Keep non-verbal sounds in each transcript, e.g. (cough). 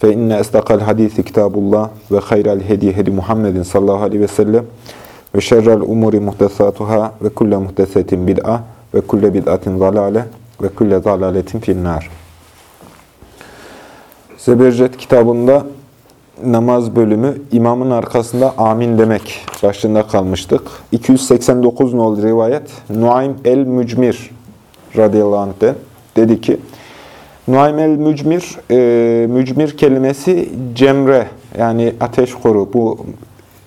Fe inne estakal hadisi kitabullah ve hayral hedi hedi Muhammedin sallallahu aleyhi ve sellem ve şerrel umuri muhtesatuhâ ve kulle muhtesetin bid'a ve kulle bid'atin zalale ve kulle zalaletin finnâr. Zebercet kitabında namaz bölümü imamın arkasında amin demek başlığında kalmıştık. 289 nol rivayet Nuaym el-Mücmir radıyallahu anh'den dedi ki Nuaym el-Mücmir, e, mücmir kelimesi cemre yani ateş koru bu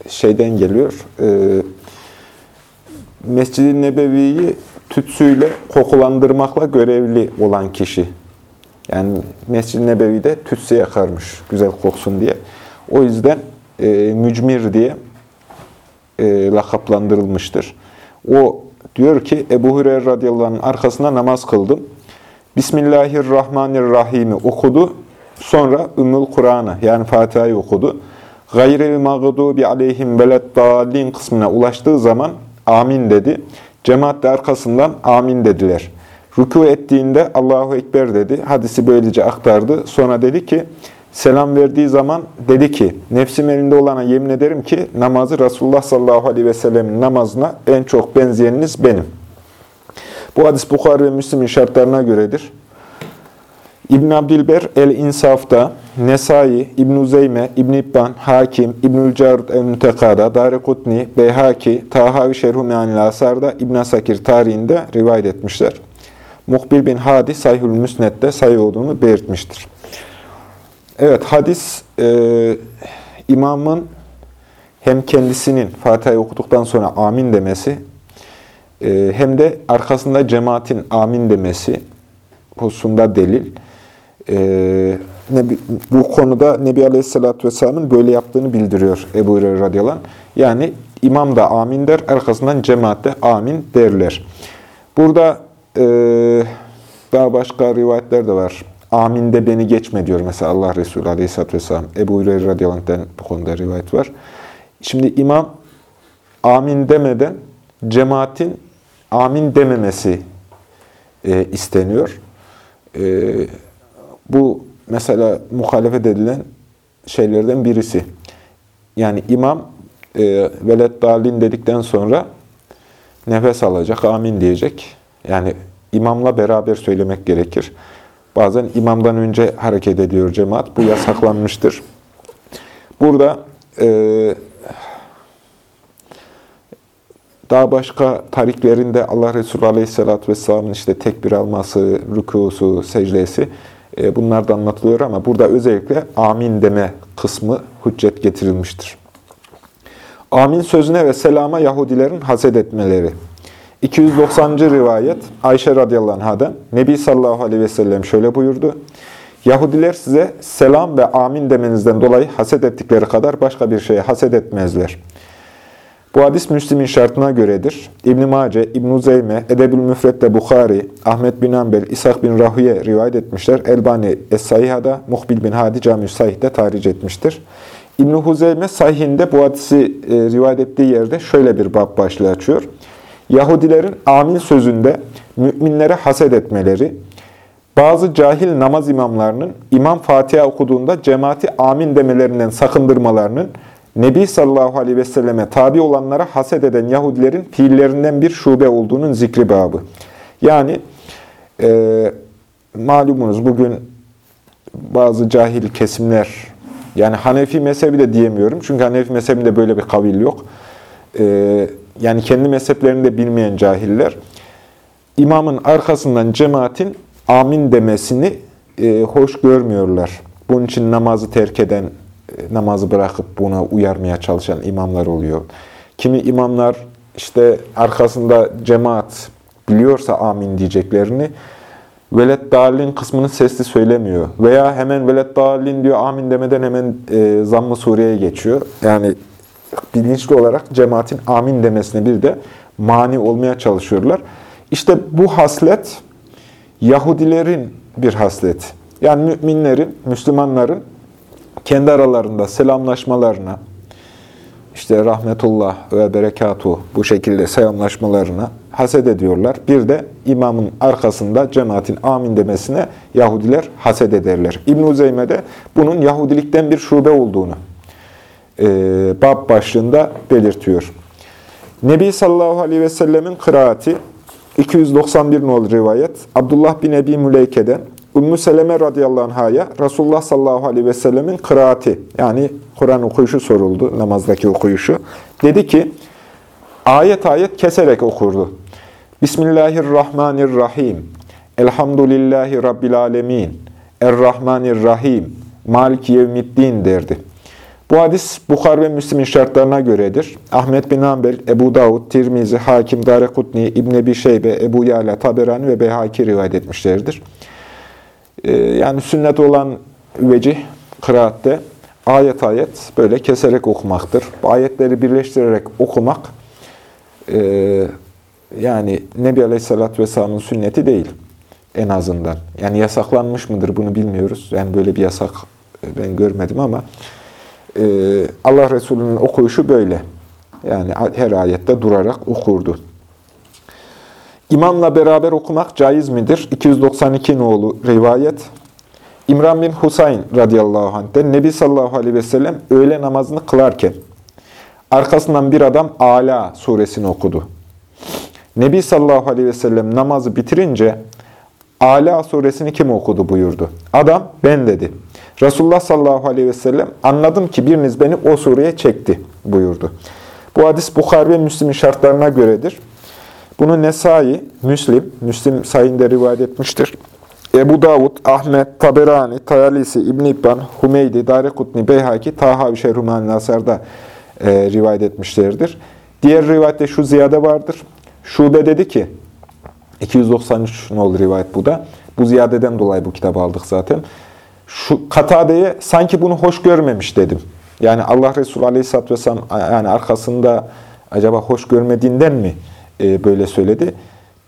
şeyden geliyor. E, Mescid-i Nebevi'yi tütsüyle kokulandırmakla görevli olan kişi. Yani Mescid-i Nebevi'de tütsü yakarmış güzel koksun diye. O yüzden e, mücmir diye e, lakaplandırılmıştır. O diyor ki Ebu Hureyre radıyallahu anh'ın arkasında namaz kıldım. Bismillahirrahmanirrahim'i okudu. Sonra Ümmül Kur'an'ı yani Fatiha'yı okudu. Gayril mağdubi aleyhim veleddallin kısmına ulaştığı zaman amin dedi. Cemaat de arkasından amin dediler. Rükû ettiğinde Allahu Ekber dedi. Hadisi böylece aktardı. Sonra dedi ki, selam verdiği zaman dedi ki, nefsim elinde olana yemin ederim ki namazı Resulullah sallallahu aleyhi ve sellemin namazına en çok benzeyeniniz benim. Bu hadis Bukhari ve Müslim'in şartlarına göredir. İbn Abdilber El-İnsaf'ta, Nesai, İbn Uzeyme, İbn İbban, Hakim, İbnül Carud el-Mütekada, Darekutni, Beyhaki, Tahavi Şerhu Meanil Asar'da, İbn Sakir tarihinde rivayet etmişler. Muhbil bin Hadi Sayhül Müsnet'te sayı olduğunu belirtmiştir. Evet, hadis e, imamın hem kendisinin Fatiha'yı okuduktan sonra amin demesi, hem de arkasında cemaatin amin demesi hususunda delil. E, Nebi, bu konuda Nebi Aleyhisselatü Vesselam'ın böyle yaptığını bildiriyor Ebu Hureyre radıyallahu. Yani imam da amin der, arkasından cemaat de amin derler. Burada e, daha başka rivayetler de var. Amin de beni geçme diyor mesela Allah Resulü Aleyhisselatü Vesselam. Ebu Hureyre radıyallahu bu konuda rivayet var. Şimdi imam amin demeden cemaatin amin dememesi e, isteniyor. E, bu mesela muhalefet edilen şeylerden birisi. Yani imam e, velet dalin dedikten sonra nefes alacak, amin diyecek. Yani imamla beraber söylemek gerekir. Bazen imamdan önce hareket ediyor cemaat. Bu yasaklanmıştır. Burada e, daha başka tariklerinde Allah Resulü Aleyhisselatü Vesselam'ın işte tekbir alması, rükusu, secdesi e, bunlar da anlatılıyor ama burada özellikle amin deme kısmı hüccet getirilmiştir. Amin sözüne ve selama Yahudilerin haset etmeleri. 290. rivayet Ayşe radıyallahu anh'dan Nebi sallallahu aleyhi ve sellem şöyle buyurdu. Yahudiler size selam ve amin demenizden dolayı haset ettikleri kadar başka bir şeye haset etmezler. Bu hadis Müslim'in şartına göredir. İbn-i Mace, İbn-i Zeyme, Edebül Müfret'te Bukhari, Ahmet bin Ambel, İshak bin Rahüye rivayet etmişler. Elbani Es-Sayiha'da, Muhbil bin Hadi Cami-i Sahih'de tahric etmiştir. İbn-i Huzeyme Sahih'inde bu hadisi e, rivayet ettiği yerde şöyle bir bab başlığı açıyor. Yahudilerin amin sözünde müminlere haset etmeleri, bazı cahil namaz imamlarının İmam Fatiha okuduğunda cemaati amin demelerinden sakındırmalarının, Nebi sallallahu aleyhi ve selleme tabi olanlara haset eden Yahudilerin fiillerinden bir şube olduğunun zikri babı. Yani e, malumunuz bugün bazı cahil kesimler, yani Hanefi mezhebi de diyemiyorum. Çünkü Hanefi mezhebinde böyle bir kavil yok. E, yani kendi mezheplerini de bilmeyen cahiller, imamın arkasından cemaatin amin demesini e, hoş görmüyorlar. Bunun için namazı terk eden, namazı bırakıp buna uyarmaya çalışan imamlar oluyor. Kimi imamlar işte arkasında cemaat biliyorsa amin diyeceklerini velet dalin kısmını sesli söylemiyor. Veya hemen velet dalin diyor amin demeden hemen e, zamm-ı sureye geçiyor. Yani bilinçli olarak cemaatin amin demesine bir de mani olmaya çalışıyorlar. İşte bu haslet Yahudilerin bir haslet. Yani müminlerin, Müslümanların kendi aralarında selamlaşmalarına, işte rahmetullah ve berekatuhu bu şekilde selamlaşmalarına haset ediyorlar. Bir de imamın arkasında cemaatin amin demesine Yahudiler haset ederler. İbn-i Zeyme bunun Yahudilikten bir şube olduğunu e, bab başlığında belirtiyor. Nebi sallallahu aleyhi ve sellemin kıraati 291 nol rivayet Abdullah bin Ebi Müleyke'den Ümmü Seleme radıyallahu anh'a Resulullah sallallahu aleyhi ve sellemin kıraati yani Kur'an okuyuşu soruldu, namazdaki okuyuşu. Dedi ki, ayet ayet keserek okurdu. Bismillahirrahmanirrahim. Elhamdülillahi Rabbil alemin. Errahmanirrahim. Malik yevmiddin derdi. Bu hadis Bukhar ve Müslim'in şartlarına göredir. Ahmet bin Hanbel, Ebu Davud, Tirmizi, Hakim, Darekutni, İbn Ebi Şeybe, Ebu Yala, Taberani ve Beyhaki rivayet etmişlerdir. Ee, yani sünnet olan vecih kıraatte ayet ayet böyle keserek okumaktır. Ayetleri birleştirerek okumak e, yani Nebi Aleyhisselatü Vesselam'ın sünneti değil en azından. Yani yasaklanmış mıdır bunu bilmiyoruz. Yani böyle bir yasak ben görmedim ama e, Allah Resulü'nün okuyuşu böyle. Yani her ayette durarak okurdu. İmamla beraber okumak caiz midir? 292 nolu rivayet. İmran bin Husayn radıyallahu anh'den Nebi sallallahu aleyhi ve sellem öğle namazını kılarken arkasından bir adam Ala suresini okudu. Nebi sallallahu aleyhi ve sellem namazı bitirince Ala suresini kim okudu buyurdu. Adam ben dedi. Resulullah sallallahu aleyhi ve sellem anladım ki biriniz beni o sureye çekti buyurdu. Bu hadis Bukhari ve Müslim'in şartlarına göredir. Bunu Nesai, Müslim, Müslim sayında rivayet etmiştir. Ebu Davud, Ahmet, Taberani, Tayalisi, İbn-i İbban, Hümeydi, Darekutni, Beyhaki, Taha ve Şerhuman Nasar'da e, rivayet etmişlerdir. Diğer rivayette şu ziyade vardır. Şube dedi ki, 293 nol rivayet bu da. Bu ziyadeden dolayı bu kitabı aldık zaten. Şu Katade'ye sanki bunu hoş görmemiş dedim. Yani Allah Resulü Aleyhisselatü Vesselam yani arkasında acaba hoş görmediğinden mi e, böyle söyledi?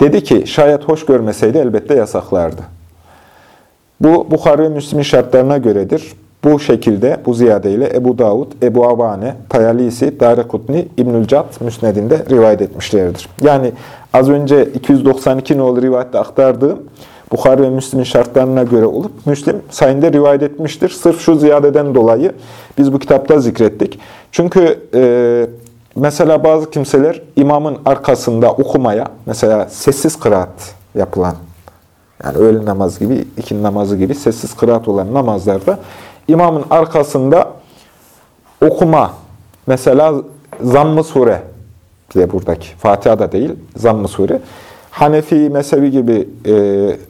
Dedi ki şayet hoş görmeseydi elbette yasaklardı. Bu Bukhari ve Müslim'in şartlarına göredir. Bu şekilde, bu ziyadeyle Ebu Davud, Ebu Avane, Tayalisi, Darekutni, İbnül Cat müsnedinde rivayet etmişlerdir. Yani az önce 292 nolu rivayette aktardığım Bukhari ve Müslim'in şartlarına göre olup Müslim sayında rivayet etmiştir. Sırf şu ziyadeden dolayı biz bu kitapta zikrettik. Çünkü e, mesela bazı kimseler imamın arkasında okumaya, mesela sessiz kıraat yapılan, yani öğle namazı gibi, ikin namazı gibi sessiz kıraat olan namazlarda imamın arkasında okuma, mesela zamm-ı sure diye buradaki, Fatiha da değil, zamm-ı sure. Hanefi mezhebi gibi e,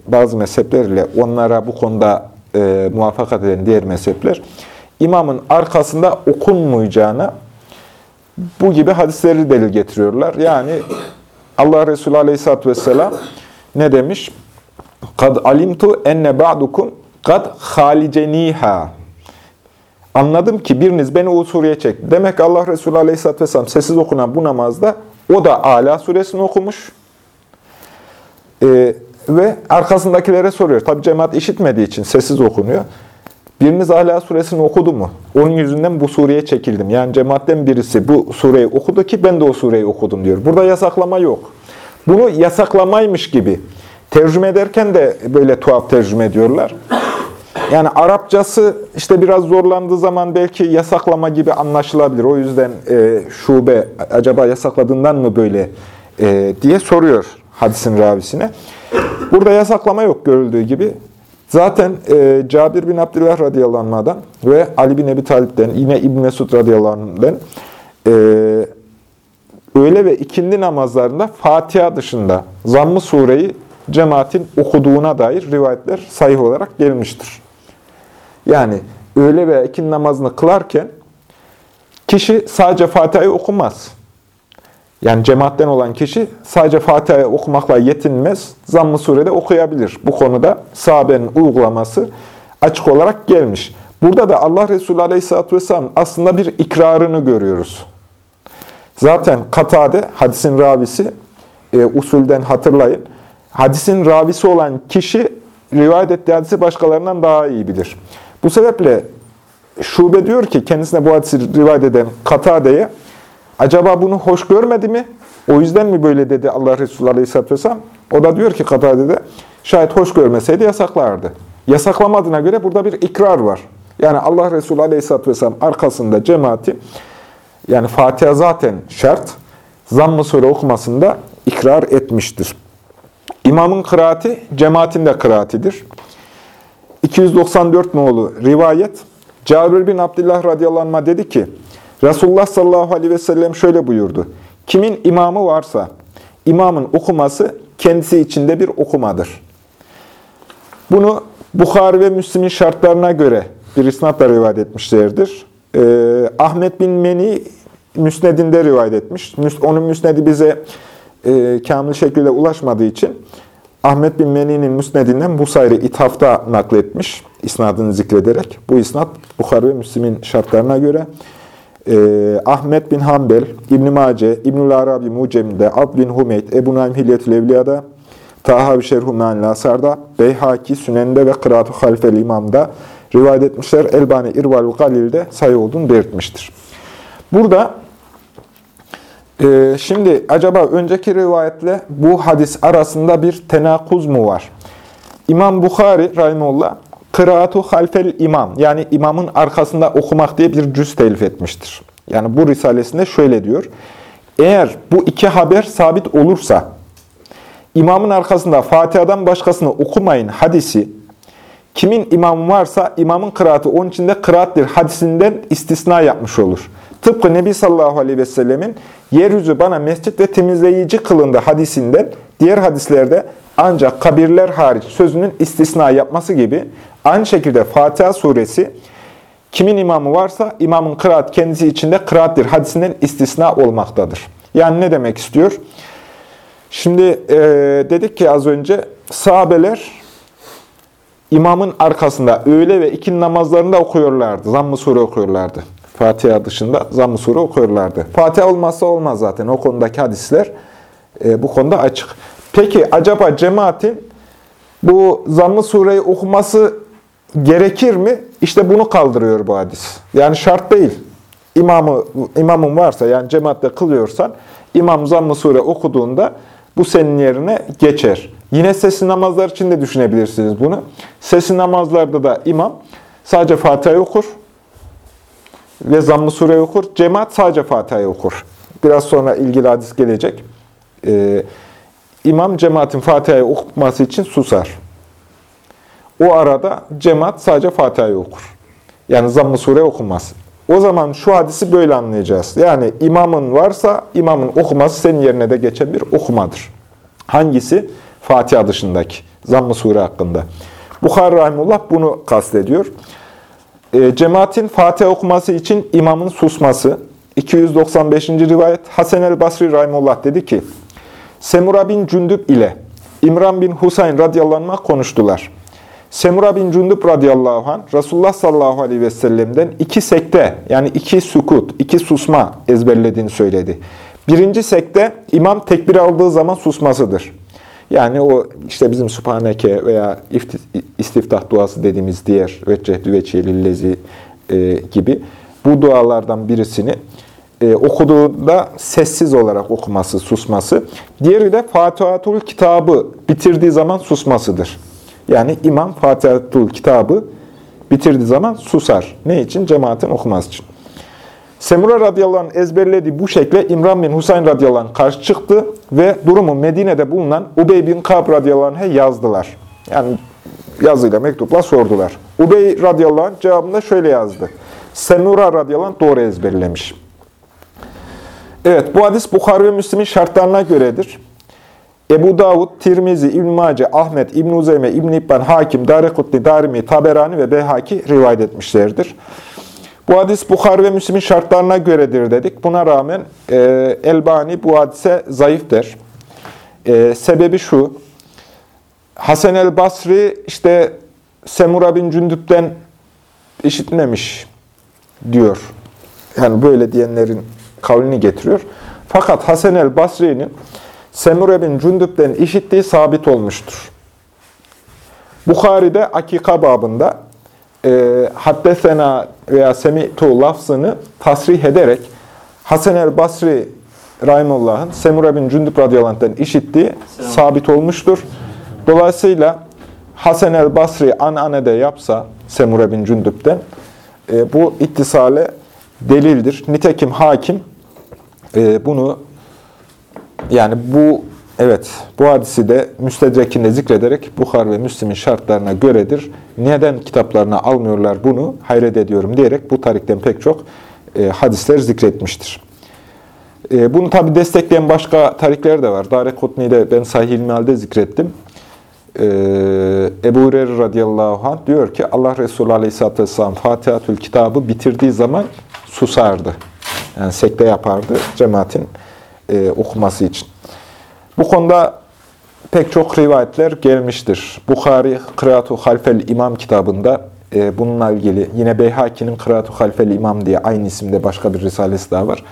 bazı mezheplerle onlara bu konuda e, muvaffakat eden diğer mezhepler, imamın arkasında okunmayacağına bu gibi hadisleri delil getiriyorlar. Yani Allah Resulü Aleyhisselatü Vesselam ne demiş? Kad alimtu enne ba'dukum kad haliceniha. Anladım ki biriniz beni o sureye çekti. Demek Allah Resulü Aleyhisselatü Vesselam sessiz okunan bu namazda o da Ala suresini okumuş. Ee, ve arkasındakilere soruyor. Tabi cemaat işitmediği için sessiz okunuyor. Biriniz Ala suresini okudu mu? Onun yüzünden bu sureye çekildim. Yani cemaatten birisi bu sureyi okudu ki ben de o sureyi okudum diyor. Burada yasaklama yok. Bunu yasaklamaymış gibi tercüme ederken de böyle tuhaf tercüme ediyorlar. Yani Arapçası işte biraz zorlandığı zaman belki yasaklama gibi anlaşılabilir. O yüzden e, şube acaba yasakladığından mı böyle e, diye soruyor hadisin ravisine. Burada yasaklama yok görüldüğü gibi. Zaten e, Cabir bin Abdullah radıyallahu ve Ali bin Ebi Talip'ten, yine İbn Mesud radıyallahu anh'dan e, öğle ve ikindi namazlarında Fatiha dışında zamm-ı sureyi cemaatin okuduğuna dair rivayetler sahih olarak gelmiştir. Yani öğle ve ikindi namazını kılarken kişi sadece Fatiha'yı okumaz. Yani cemaatten olan kişi sadece Fatiha'yı okumakla yetinmez, zamm-ı surede okuyabilir. Bu konuda sahabenin uygulaması açık olarak gelmiş. Burada da Allah Resulü Aleyhisselatü Vesselam aslında bir ikrarını görüyoruz. Zaten Katade, hadisin ravisi, e, usulden hatırlayın. Hadisin ravisi olan kişi rivayet ettiği hadisi başkalarından daha iyi bilir. Bu sebeple Şube diyor ki kendisine bu hadisi rivayet eden Katade'ye acaba bunu hoş görmedi mi? O yüzden mi böyle dedi Allah Resulü Aleyhisselatü Vesselam? O da diyor ki Katade'de şayet hoş görmeseydi yasaklardı. Yasaklamadığına göre burada bir ikrar var. Yani Allah Resulü Aleyhisselatü Vesselam arkasında cemaati yani Fatiha zaten şart. Zamm-ı Sure okumasında ikrar etmiştir. İmamın kıraati cemaatin de kıraatidir. 294 nolu rivayet. Cabir bin Abdullah radıyallahu anh dedi ki, Resulullah sallallahu aleyhi ve sellem şöyle buyurdu. Kimin imamı varsa, imamın okuması kendisi içinde bir okumadır. Bunu Bukhari ve Müslim'in şartlarına göre bir isnatla rivayet etmişlerdir. Ee, Ahmet bin Meni Müsned'inde rivayet etmiş. Onun Müsned'i bize e, kamil şekilde ulaşmadığı için Ahmet bin Meni'nin Müsned'inden bu sayri ithafta nakletmiş, isnadını zikrederek. Bu isnat Bukhari ve Müslim'in şartlarına göre e, Ahmet bin Hanbel, İbn-i Mace, İbn-i Arabi Mucem'de, Ab bin Humeyd, Ebu Naim Hilyetül Evliya'da, Taha Şerhu Me'anil Asar'da, Beyhaki, Sünen'de ve Kıraat-ı Halifel İmam'da rivayet etmişler. Elbani İrval-ı Galil'de sayı olduğunu belirtmiştir. Burada e, şimdi acaba önceki rivayetle bu hadis arasında bir tenakuz mu var? İmam Bukhari Rahimullah Kıraatu halfel imam yani imamın arkasında okumak diye bir cüz telif etmiştir. Yani bu risalesinde şöyle diyor. Eğer bu iki haber sabit olursa imamın arkasında Fatiha'dan başkasını okumayın hadisi kimin imamı varsa imamın kıraatı onun içinde kıraattir hadisinden istisna yapmış olur. Tıpkı Nebi sallallahu aleyhi ve sellemin yeryüzü bana mescit ve temizleyici kılındı hadisinden diğer hadislerde ancak kabirler hariç sözünün istisna yapması gibi aynı şekilde Fatiha suresi kimin imamı varsa imamın kıraat kendisi içinde kıraattir hadisinden istisna olmaktadır. Yani ne demek istiyor? Şimdi e, dedik ki az önce sahabeler imamın arkasında öğle ve ikin namazlarında okuyorlardı. Zamm-ı sure okuyorlardı. Fatiha dışında zamm-ı sure okuyorlardı. Fatiha olmazsa olmaz zaten. O konudaki hadisler e, bu konuda açık. Peki acaba cemaatin bu zamm-ı sureyi okuması gerekir mi? İşte bunu kaldırıyor bu hadis. Yani şart değil. İmamı, imamın varsa yani cemaatte kılıyorsan imam zamm-ı sure okuduğunda bu senin yerine geçer. Yine sesli namazlar için de düşünebilirsiniz bunu. Sesli namazlarda da imam sadece Fatiha okur ve zamm-ı sure okur. Cemaat sadece Fatiha okur. Biraz sonra ilgili hadis gelecek. Ee, imam cemaatin Fatiha'yı okuması için susar. O arada cemaat sadece Fatiha'yı okur. Yani zamm-ı sure okunmaz. O zaman şu hadisi böyle anlayacağız. Yani imamın varsa imamın okuması senin yerine de geçen bir okumadır. Hangisi? Fatiha dışındaki. Zamm-ı sure hakkında. Bukhari Rahimullah bunu kastediyor. E, cemaatin Fatiha okuması için imamın susması. 295. rivayet Hasan el Basri Rahimullah dedi ki, Semura bin Cündüp ile İmran bin Husayn radıyallahu anh konuştular. Semura bin Cündüp radıyallahu anh Resulullah sallallahu aleyhi ve sellem'den iki sekte yani iki sukut, iki susma ezberlediğini söyledi. Birinci sekte imam tekbir aldığı zaman susmasıdır. Yani o işte bizim Subhaneke veya istiftah duası dediğimiz diğer veccehli veçheli e, gibi bu dualardan birisini e, okuduğunda sessiz olarak okuması, susması. Diğeri de Fatihatul kitabı bitirdiği zaman susmasıdır. Yani imam Fatihatul kitabı bitirdiği zaman susar. Ne için? Cemaatin okuması için. Semura radıyallahu anh ezberlediği bu şekle İmran bin Husayn radıyallahu anh karşı çıktı ve durumu Medine'de bulunan Ubey bin Kab radıyallahu anh'e yazdılar. Yani yazıyla, mektupla sordular. Ubey radıyallahu anh cevabında şöyle yazdı. Semura radıyallahu anh doğru ezberlemiş. Evet, bu hadis Bukhari ve Müslim'in şartlarına göredir. Ebu Davud, Tirmizi, İbn Mace, Ahmet, İbn Uzeyme, İbn İbban, Hakim, Darekutni, Darimi, Taberani ve Behaki rivayet etmişlerdir. Bu hadis Bukhari ve Müslim'in şartlarına göredir dedik. Buna rağmen e, Elbani bu hadise zayıf der. E, sebebi şu, Hasan el Basri işte Semura bin Cündüp'ten işitmemiş diyor. Yani böyle diyenlerin kavlini getiriyor. Fakat Hasan el Basri'nin Semure bin Cündüp'ten işittiği sabit olmuştur. Bukhari'de akika babında e, haddesena veya semi'tu lafzını tasrih ederek Hasan el Basri Rahimullah'ın Semure bin Cündüp radıyallahu işittiği sabit olmuştur. Dolayısıyla Hasan el Basri ananede yapsa Semure bin Cündüp'ten e, bu ittisale delildir. Nitekim hakim e, bunu yani bu evet bu hadisi de müstedrekinde zikrederek Bukhar ve Müslim'in şartlarına göredir. Neden kitaplarına almıyorlar bunu hayret ediyorum diyerek bu tarikten pek çok e, hadisler zikretmiştir. E, bunu tabi destekleyen başka tarikler de var. Dare Kutni'yi de ben Sahih İlmihal'de zikrettim. E, Ebu Hureyre radıyallahu anh diyor ki Allah Resulü aleyhisselatü vesselam Fatihatül kitabı bitirdiği zaman susardı. Yani sekte yapardı cemaatin e, okuması için. Bu konuda pek çok rivayetler gelmiştir. Bukhari Kıraatu Halfel İmam kitabında e, bununla ilgili yine Beyhaki'nin Kıraatu Halfel İmam diye aynı isimde başka bir risalesi daha var.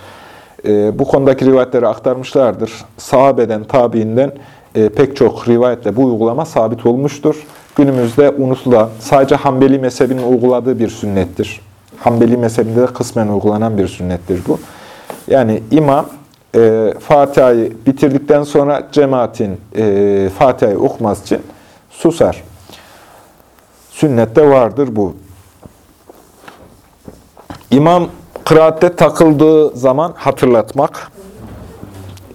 E, bu konudaki rivayetleri aktarmışlardır. Sahabeden, tabiinden e, pek çok rivayetle bu uygulama sabit olmuştur. Günümüzde unutulan, sadece Hanbeli mezhebinin uyguladığı bir sünnettir. Hanbeli mezhebinde de kısmen uygulanan bir sünnettir bu. Yani imam e, Fatiha'yı bitirdikten sonra cemaatin e, Fatiha'yı okuması için susar. Sünnette vardır bu. İmam kıraatte takıldığı zaman hatırlatmak.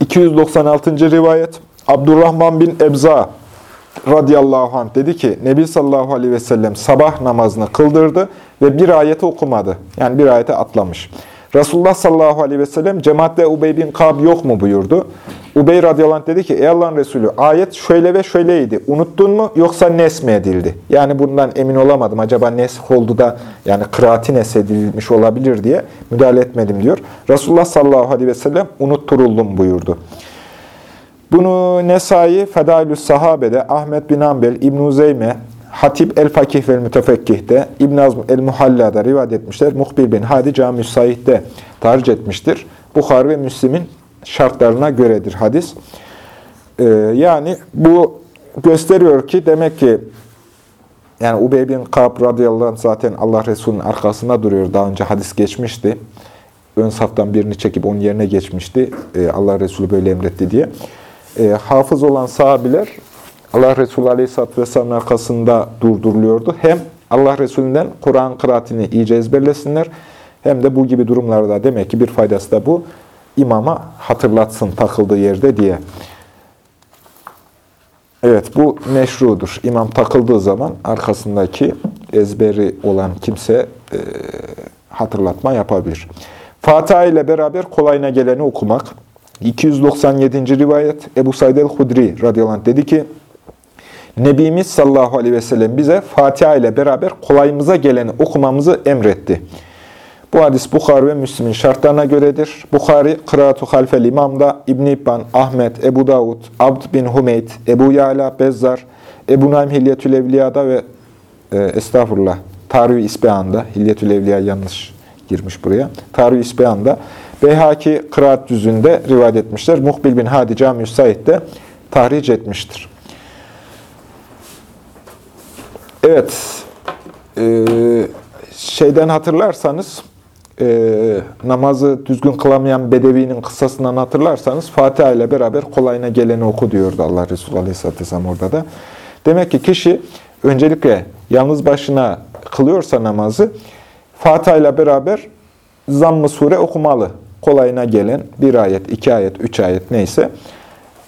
296. rivayet Abdurrahman bin Ebza radıyallahu anh dedi ki Nebi sallallahu aleyhi ve sellem sabah namazını kıldırdı ve bir ayeti okumadı. Yani bir ayete atlamış. Resulullah sallallahu aleyhi ve sellem cemaatle Ubey bin Kab yok mu buyurdu. Ubey radıyallahu anh dedi ki ey Allah'ın Resulü ayet şöyle ve şöyleydi. Unuttun mu yoksa nes mi edildi? Yani bundan emin olamadım. Acaba nes oldu da yani kıraati nesedilmiş olabilir diye müdahale etmedim diyor. Resulullah sallallahu aleyhi ve sellem unutturuldum buyurdu. Bunu Nesai, Fedailü Sahabe'de, Ahmet bin Ambel, İbn-i Zeyme, Hatip el-Fakih ve Mütefekkih'te, İbn Azm el-Muhalla'da rivayet etmişler. Muhbir bin Hadi Cami-i Said'de tarih etmiştir. Bukhar ve Müslim'in şartlarına göredir hadis. Ee, yani bu gösteriyor ki demek ki yani Ubey bin Kab radıyallahu anh zaten Allah Resulü'nün arkasında duruyor. Daha önce hadis geçmişti. Ön saftan birini çekip onun yerine geçmişti. Ee, Allah Resulü böyle emretti diye. Ee, hafız olan sahabiler Allah Resulü Aleyhisselatü Vesselam'ın arkasında durduruluyordu. Hem Allah Resulü'nden Kur'an kıraatini iyice ezberlesinler hem de bu gibi durumlarda demek ki bir faydası da bu imama hatırlatsın takıldığı yerde diye. Evet bu meşrudur. İmam takıldığı zaman arkasındaki ezberi olan kimse e, hatırlatma yapabilir. Fatiha ile beraber kolayına geleni okumak. 297. rivayet Ebu Said el-Hudri radıyallahu anh dedi ki Nebimiz sallallahu aleyhi ve sellem bize Fatiha ile beraber kolayımıza geleni okumamızı emretti. Bu hadis Bukhari ve Müslim'in şartlarına göredir. Bukhari, Kıraatu Halfel İmam'da İbn İbban, Ahmet, Ebu Davud, Abd bin Humeyd, Ebu Yala, Bezzar, Ebu Naim Hilyetül Evliya'da ve e, estağfurullah, Tarih-i İsbehan'da, Hilyetül Evliya yanlış girmiş buraya. Tarih-i İsbehan'da, Beyhaki Kıraat düzünde rivayet etmişler. Muhbil bin Hadi Cami-i Said'de tahric etmiştir. Evet, e, şeyden hatırlarsanız, e, namazı düzgün kılamayan Bedevi'nin kıssasından hatırlarsanız, Fatiha ile beraber kolayına geleni oku diyordu Allah Resulü Aleyhisselatü Vesselam orada da. Demek ki kişi öncelikle yalnız başına kılıyorsa namazı, Fatiha ile beraber zamm-ı sure okumalı. Kolayına gelen bir ayet, iki ayet, üç ayet neyse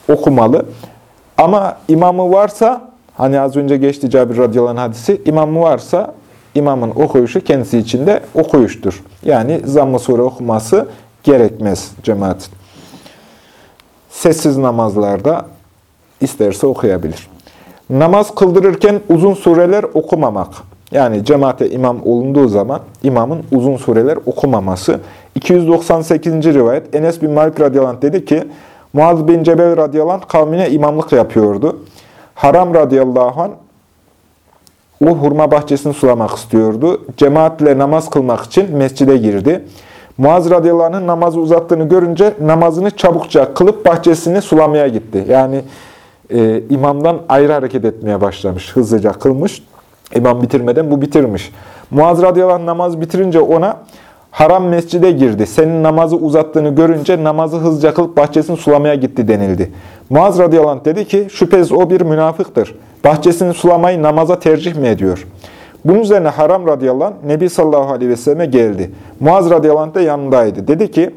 okumalı. Ama imamı varsa Hani az önce geçti Cabir radıyallahu hadisi. İmamı varsa imamın okuyuşu kendisi için de okuyuştur. Yani zamm-ı sure okuması gerekmez cemaat. Sessiz namazlarda isterse okuyabilir. Namaz kıldırırken uzun sureler okumamak. Yani cemaate imam olunduğu zaman imamın uzun sureler okumaması. 298. rivayet Enes bin Malik radıyallahu dedi ki Muaz bin Cebel radıyallahu kavmine imamlık yapıyordu. Haram radıyallahu anh o hurma bahçesini sulamak istiyordu. Cemaatle namaz kılmak için mescide girdi. Muaz radıyallahu anh'ın namazı uzattığını görünce namazını çabukça kılıp bahçesini sulamaya gitti. Yani e, imamdan ayrı hareket etmeye başlamış. Hızlıca kılmış. İmam bitirmeden bu bitirmiş. Muaz radıyallahu anh namaz bitirince ona haram mescide girdi. Senin namazı uzattığını görünce namazı hızlıca kılıp bahçesini sulamaya gitti denildi. Muaz radıyallahu anh dedi ki şüphesiz o bir münafıktır. Bahçesini sulamayı namaza tercih mi ediyor? Bunun üzerine Haram radıyallahu anh Nebi sallallahu aleyhi ve selleme geldi. Muaz radıyallahu anh da yanındaydı. Dedi ki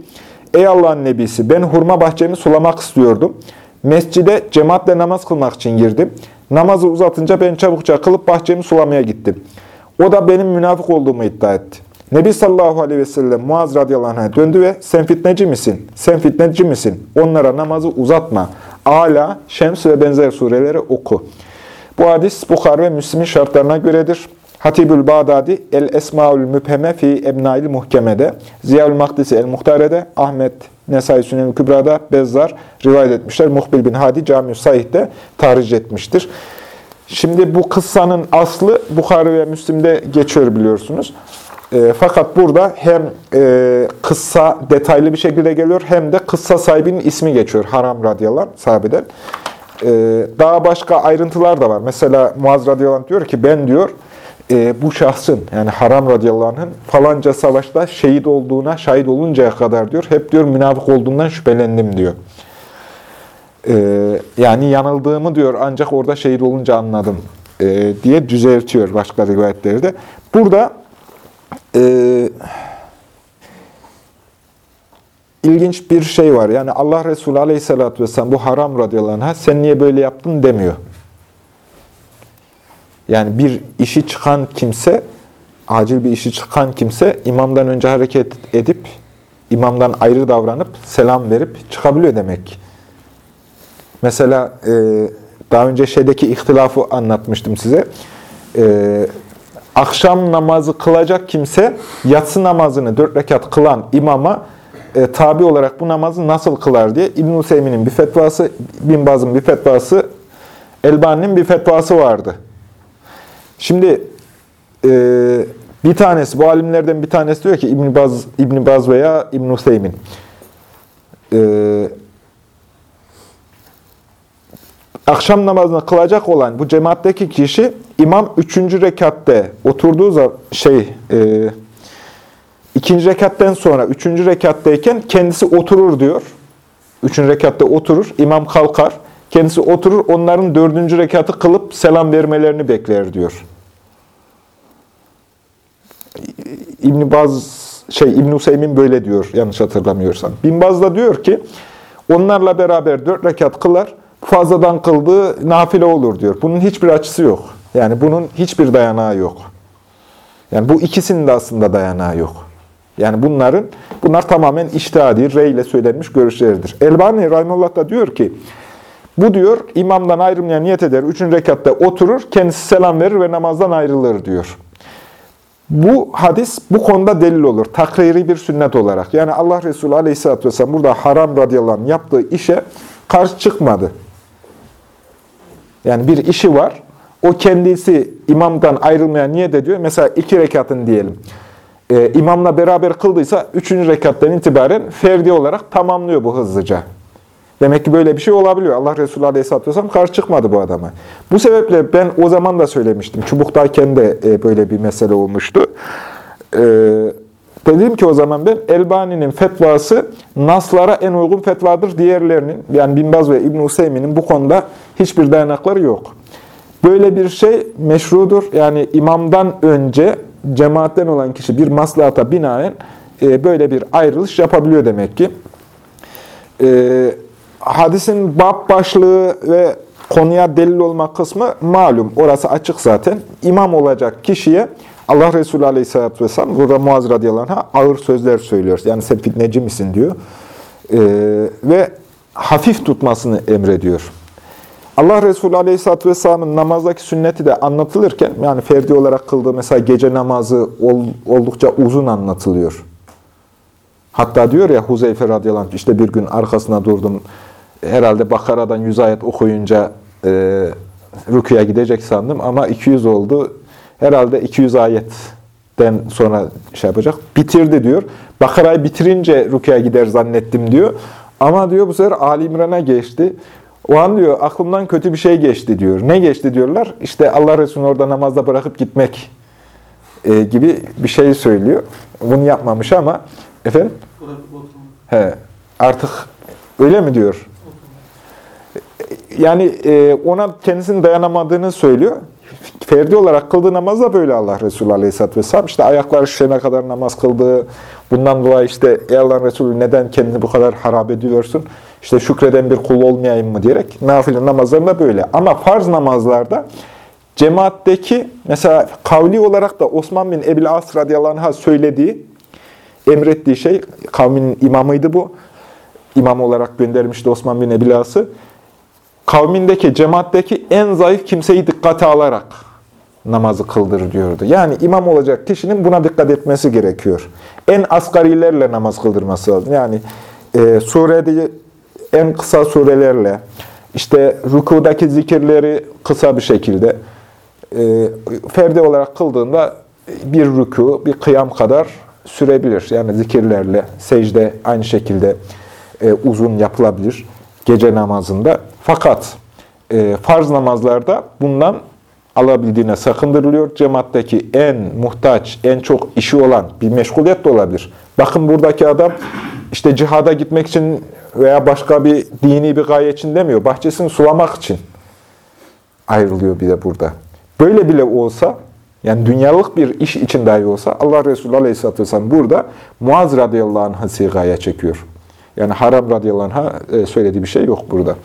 ey Allah'ın nebisi ben hurma bahçemi sulamak istiyordum. Mescide cemaatle namaz kılmak için girdim. Namazı uzatınca ben çabukça kılıp bahçemi sulamaya gittim. O da benim münafık olduğumu iddia etti. Nebi sallallahu aleyhi ve sellem Muaz radıyallahu anh'a döndü ve sen fitneci misin? Sen fitneci misin? Onlara namazı uzatma. Ala, Şems ve benzer sureleri oku. Bu hadis Bukhar ve Müslim'in şartlarına göredir. Hatibül Bağdadi El-Esmaül Müpheme fi Ebnail Muhkeme'de, Ziyaül Makdisi El-Muhtare'de, Ahmet Nesai Sünnel Kübra'da, Bezzar rivayet etmişler. Muhbil bin Hadi Cami-ü Sahih'te tahric etmiştir. Şimdi bu kıssanın aslı Bukhari ve Müslim'de geçiyor biliyorsunuz. E, fakat burada hem e, kıssa detaylı bir şekilde geliyor hem de kıssa sahibinin ismi geçiyor. Haram radıyallahu sahabeden. E, daha başka ayrıntılar da var. Mesela Muaz radıyallahu diyor ki ben diyor e, bu şahsın yani Haram radıyallahu falanca savaşta şehit olduğuna şahit oluncaya kadar diyor hep diyor münafık olduğundan şüphelendim diyor. E, yani yanıldığımı diyor ancak orada şehit olunca anladım e, diye düzeltiyor başka rivayetlerde. Burada e, ilginç bir şey var. Yani Allah Resulü aleyhissalatü vesselam bu haram radıyallahu anh'a sen niye böyle yaptın demiyor. Yani bir işi çıkan kimse, acil bir işi çıkan kimse imamdan önce hareket edip, imamdan ayrı davranıp, selam verip çıkabiliyor demek. Mesela e, daha önce şeydeki ihtilafı anlatmıştım size. E, akşam namazı kılacak kimse, yatsı namazını dört rekat kılan imama e, tabi olarak bu namazı nasıl kılar diye İbn-i Seymi'nin bir fetvası, Bin Baz'ın bir fetvası, Elbani'nin bir fetvası vardı. Şimdi e, bir tanesi, bu alimlerden bir tanesi diyor ki İbn Baz, İbn Baz veya İbn Hüseyin. E, akşam namazını kılacak olan bu cemaatteki kişi imam üçüncü rekatte oturduğu zaman şey e, ikinci rekatten sonra üçüncü rekattayken kendisi oturur diyor. Üçüncü rekatta oturur, imam kalkar. Kendisi oturur, onların dördüncü rekatı kılıp selam vermelerini bekler diyor. İbn Baz şey İbn Hüseyin böyle diyor yanlış hatırlamıyorsam. Bin Baz da diyor ki onlarla beraber dört rekat kılar, fazladan kıldığı nafile olur diyor. Bunun hiçbir açısı yok. Yani bunun hiçbir dayanağı yok. Yani bu ikisinin de aslında dayanağı yok. Yani bunların, bunlar tamamen iştihadi, rey ile söylenmiş görüşleridir. Elbani Rahimullah da diyor ki, bu diyor imamdan ayrılmaya niyet eder, üçüncü rekatta oturur, kendisi selam verir ve namazdan ayrılır diyor. Bu hadis bu konuda delil olur. Takriri bir sünnet olarak. Yani Allah Resulü Aleyhisselatü Vesselam burada haram radıyallahu anh yaptığı işe karşı çıkmadı. Yani bir işi var. O kendisi imamdan ayrılmaya niyet ediyor. Mesela iki rekatın diyelim. Ee, imamla beraber kıldıysa üçüncü rekattan itibaren ferdi olarak tamamlıyor bu hızlıca. Demek ki böyle bir şey olabiliyor. Allah Resulü Aleyhisselatü Vesselam karşı çıkmadı bu adama. Bu sebeple ben o zaman da söylemiştim. Çubuktayken de e, böyle bir mesele olmuştu. Ee, dedim ki o zaman ben Elbani'nin fetvası naslara en uygun fetvadır. Diğerlerinin yani Binbaz ve İbn Useymi'nin bu konuda hiçbir dayanakları yok. Böyle bir şey meşrudur. Yani imamdan önce cemaatten olan kişi bir maslahata binaen e, böyle bir ayrılış yapabiliyor demek ki. E, hadisin bab başlığı ve konuya delil olma kısmı malum. Orası açık zaten. İmam olacak kişiye Allah Resulü Aleyhisselatü Vesselam burada Muaz radıyallahu ağır sözler söylüyor. Yani sen fitneci misin diyor. Ee, ve hafif tutmasını emrediyor. Allah Resulü Aleyhisselatü Vesselam'ın namazdaki sünneti de anlatılırken, yani ferdi olarak kıldığı mesela gece namazı oldukça uzun anlatılıyor. Hatta diyor ya Huzeyfe radıyallahu anh, işte bir gün arkasına durdum, herhalde Bakara'dan 100 ayet okuyunca e, rüküye gidecek sandım ama 200 oldu. Herhalde 200 ayet den sonra şey yapacak. Bitirdi diyor. Bakara'yı bitirince Rukiye gider zannettim diyor. Ama diyor bu sefer Ali İmran'a geçti. O an diyor aklımdan kötü bir şey geçti diyor. Ne geçti diyorlar? İşte Allah Resulü'nü orada namazda bırakıp gitmek e, gibi bir şey söylüyor. Bunu yapmamış ama efendim he, artık öyle mi diyor? Yani e, ona kendisinin dayanamadığını söylüyor. Ferdi olarak kıldığı namaz da böyle Allah Resulü Aleyhisselatü Vesselam. İşte ayakları şişene kadar namaz kıldığı, bundan dolayı işte ey Allah Resulü neden kendini bu kadar harap ediyorsun? İşte şükreden bir kul olmayayım mı diyerek nafile namazlarında böyle. Ama farz namazlarda cemaatteki mesela kavli olarak da Osman bin Ebil As radıyallahu anh'a söylediği, emrettiği şey, kavminin imamıydı bu. İmam olarak göndermişti Osman bin Ebil As'ı kavmindeki, cemaatteki en zayıf kimseyi dikkate alarak namazı kıldır diyordu. Yani imam olacak kişinin buna dikkat etmesi gerekiyor. En asgarilerle namaz kıldırması lazım. Yani e, surede en kısa surelerle, işte rükudaki zikirleri kısa bir şekilde e, ferdi olarak kıldığında bir rükû, bir kıyam kadar sürebilir. Yani zikirlerle, secde aynı şekilde e, uzun yapılabilir gece namazında. Fakat e, farz namazlarda bundan alabildiğine sakındırılıyor. Cemaatteki en muhtaç, en çok işi olan bir meşguliyet de olabilir. Bakın buradaki adam işte cihada gitmek için veya başka bir dini bir gaye için demiyor. Bahçesini sulamak için ayrılıyor bir de burada. Böyle bile olsa, yani dünyalık bir iş için dahi olsa Allah Resulü Aleyhisselatü Vesselam burada Muaz radıyallahu anh'a sigaya çekiyor. Yani haram radıyallahu anh'a e, söylediği bir şey yok burada.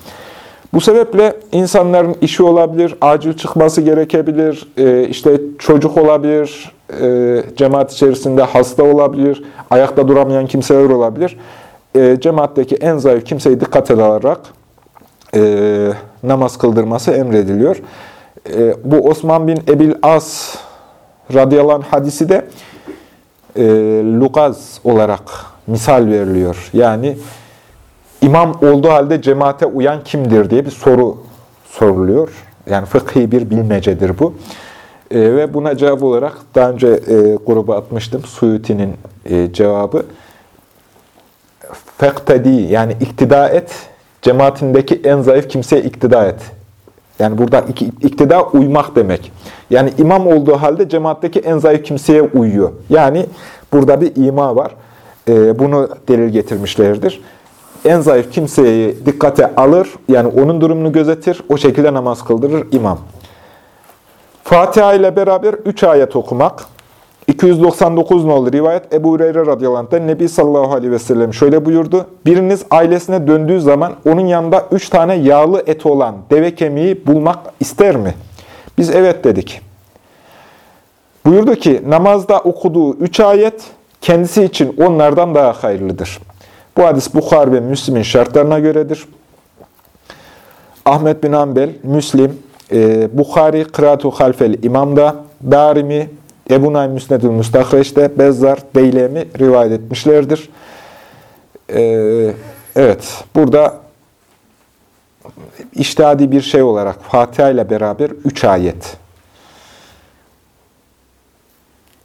Bu sebeple insanların işi olabilir, acil çıkması gerekebilir, e, işte çocuk olabilir, e, cemaat içerisinde hasta olabilir, ayakta duramayan kimseler olabilir. Cemaatteki en zayıf kimseyi dikkat alarak namaz kıldırması emrediliyor. Bu Osman bin Ebil As radıyallahu hadisi de lugaz olarak misal veriliyor. Yani imam olduğu halde cemaate uyan kimdir diye bir soru soruluyor. Yani fıkhi bir bilmecedir bu. E, ve buna cevap olarak daha önce e, gruba atmıştım. Suyuti'nin e, cevabı. Fektedi yani iktida et, cemaatindeki en zayıf kimseye iktida et. Yani burada iki, iktida uymak demek. Yani imam olduğu halde cemaatteki en zayıf kimseye uyuyor. Yani burada bir ima var. E, bunu delil getirmişlerdir. En zayıf kimseyi dikkate alır, yani onun durumunu gözetir, o şekilde namaz kıldırır imam. Fatiha ile beraber 3 ayet okumak. 299 nolu rivayet Ebu Hureyre radıyallahu anh'tan Nebi sallallahu aleyhi ve sellem şöyle buyurdu. Biriniz ailesine döndüğü zaman onun yanında 3 tane yağlı et olan deve kemiği bulmak ister mi? Biz evet dedik. Buyurdu ki namazda okuduğu 3 ayet kendisi için onlardan daha hayırlıdır. Bu hadis Bukhar ve Müslim'in şartlarına göredir. Ahmet bin Hanbel, Müslim, e, Bukhari, Kıraatu Halfel İmam'da, Darimi, Ebu Naim Müsnedül Müstakreş'te, Bezzar, Deylemi rivayet etmişlerdir. E, evet, burada iştihadi bir şey olarak Fatiha ile beraber üç ayet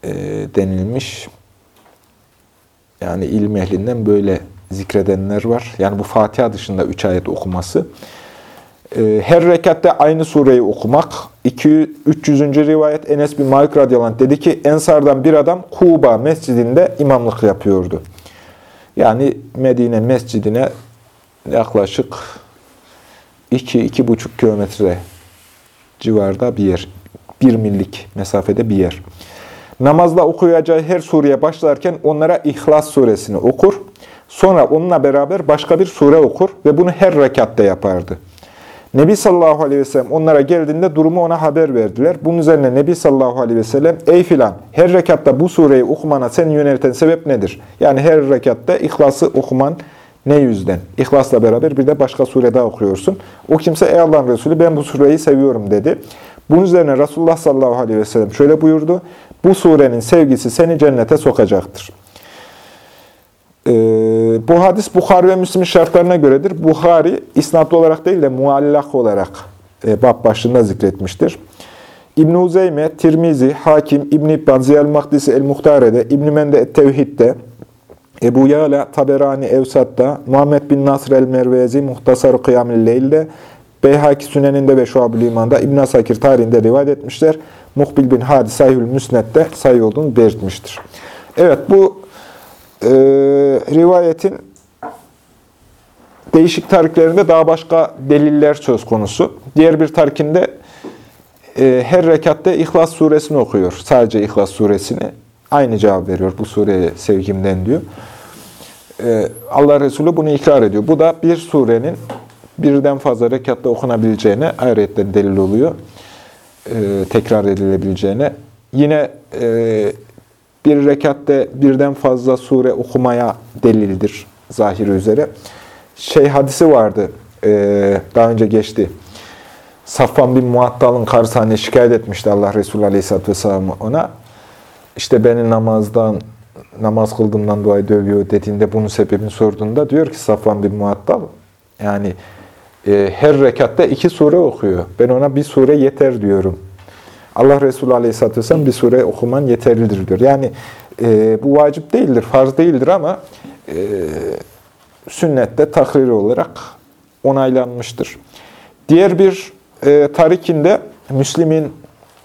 e, denilmiş. Yani ilim ehlinden böyle zikredenler var. Yani bu Fatiha dışında üç ayet okuması. Ee, her rekatte aynı sureyi okumak. 200, 300. rivayet Enes bin Malik radıyallahu dedi ki Ensardan bir adam Kuba mescidinde imamlık yapıyordu. Yani Medine mescidine yaklaşık 2-2,5 kilometre civarda bir yer. Bir millik mesafede bir yer. Namazda okuyacağı her sureye başlarken onlara İhlas suresini okur. Sonra onunla beraber başka bir sure okur ve bunu her rekatta yapardı. Nebi sallallahu aleyhi ve sellem onlara geldiğinde durumu ona haber verdiler. Bunun üzerine Nebi sallallahu aleyhi ve sellem, ey filan her rekatta bu sureyi okumana seni yönelten sebep nedir? Yani her rekatta İhlas'ı okuman ne yüzden? İhlas'la beraber bir de başka sure daha okuyorsun. O kimse ey Allah'ın Resulü ben bu sureyi seviyorum dedi. Bunun üzerine Resulullah sallallahu aleyhi ve sellem şöyle buyurdu. Bu surenin sevgisi seni cennete sokacaktır. Ee, bu hadis Bukhari ve Müslim'in şartlarına göredir. Bukhari isnatlı olarak değil de muallak olarak e, bab başlığında zikretmiştir. İbn-i Uzeyme, Tirmizi, Hakim, İbn-i İbban, Ziyal Mahdisi El-Muhtare'de, İbn-i Mende Tevhid'de, Ebu Yala Taberani Evsat'ta, Muhammed bin Nasr el-Mervezi Muhtasar-ı Kıyam-ı Leyl'de, Beyhaki Sünen'inde ve Şuab-ı Liman'da, İbn Asakir tarihinde rivayet etmişler. Muhbil bin Hadi Sayhül Müsnet'te sayı olduğunu belirtmiştir. Evet bu e, rivayetin değişik tariklerinde daha başka deliller söz konusu. Diğer bir tarikinde e, her rekatta İhlas suresini okuyor. Sadece İhlas suresini. Aynı cevap veriyor. Bu sureye sevgimden diyor. E, Allah Resulü bunu ikrar ediyor. Bu da bir surenin birden fazla rekatta okunabileceğine ayetten delil oluyor. E, tekrar edilebileceğine. Yine e, bir rekatte birden fazla sure okumaya delildir zahiri üzere. Şey hadisi vardı, e, daha önce geçti. Safvan bin Muattal'ın karısı şikayet etmişti Allah Resulü Aleyhisselatü Vesselam ona. İşte beni namazdan, namaz kıldığımdan dolayı dövüyor dediğinde bunun sebebini sorduğunda diyor ki Safvan bin Muattal, yani e, her rekatta iki sure okuyor. Ben ona bir sure yeter diyorum. Allah Resulü Aleyhisselatü Vesselam bir sure okuman yeterlidir diyor. Yani e, bu vacip değildir, farz değildir ama e, sünnette takriri olarak onaylanmıştır. Diğer bir e, tarikinde Müslim'in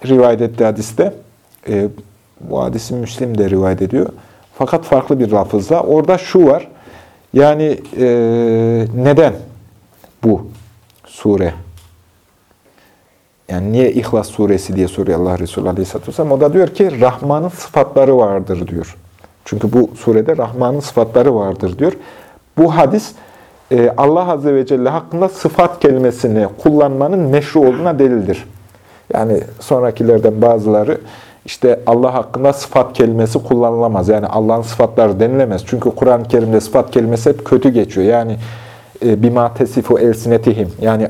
rivayet ettiği hadiste, e, bu hadisi Müslim de rivayet ediyor. Fakat farklı bir lafızla. Orada şu var, yani e, neden bu sure? Yani niye İhlas suresi diye soruyor Allah Resulü Aleyhisselatü Vesselam. O da diyor ki Rahman'ın sıfatları vardır diyor. Çünkü bu surede Rahman'ın sıfatları vardır diyor. Bu hadis e, Allah Azze ve Celle hakkında sıfat kelimesini kullanmanın meşru olduğuna delildir. Yani sonrakilerden bazıları işte Allah hakkında sıfat kelimesi kullanılamaz. Yani Allah'ın sıfatları denilemez. Çünkü Kur'an-ı Kerim'de sıfat kelimesi hep kötü geçiyor. Yani e, bima tesifu elsinetihim. Yani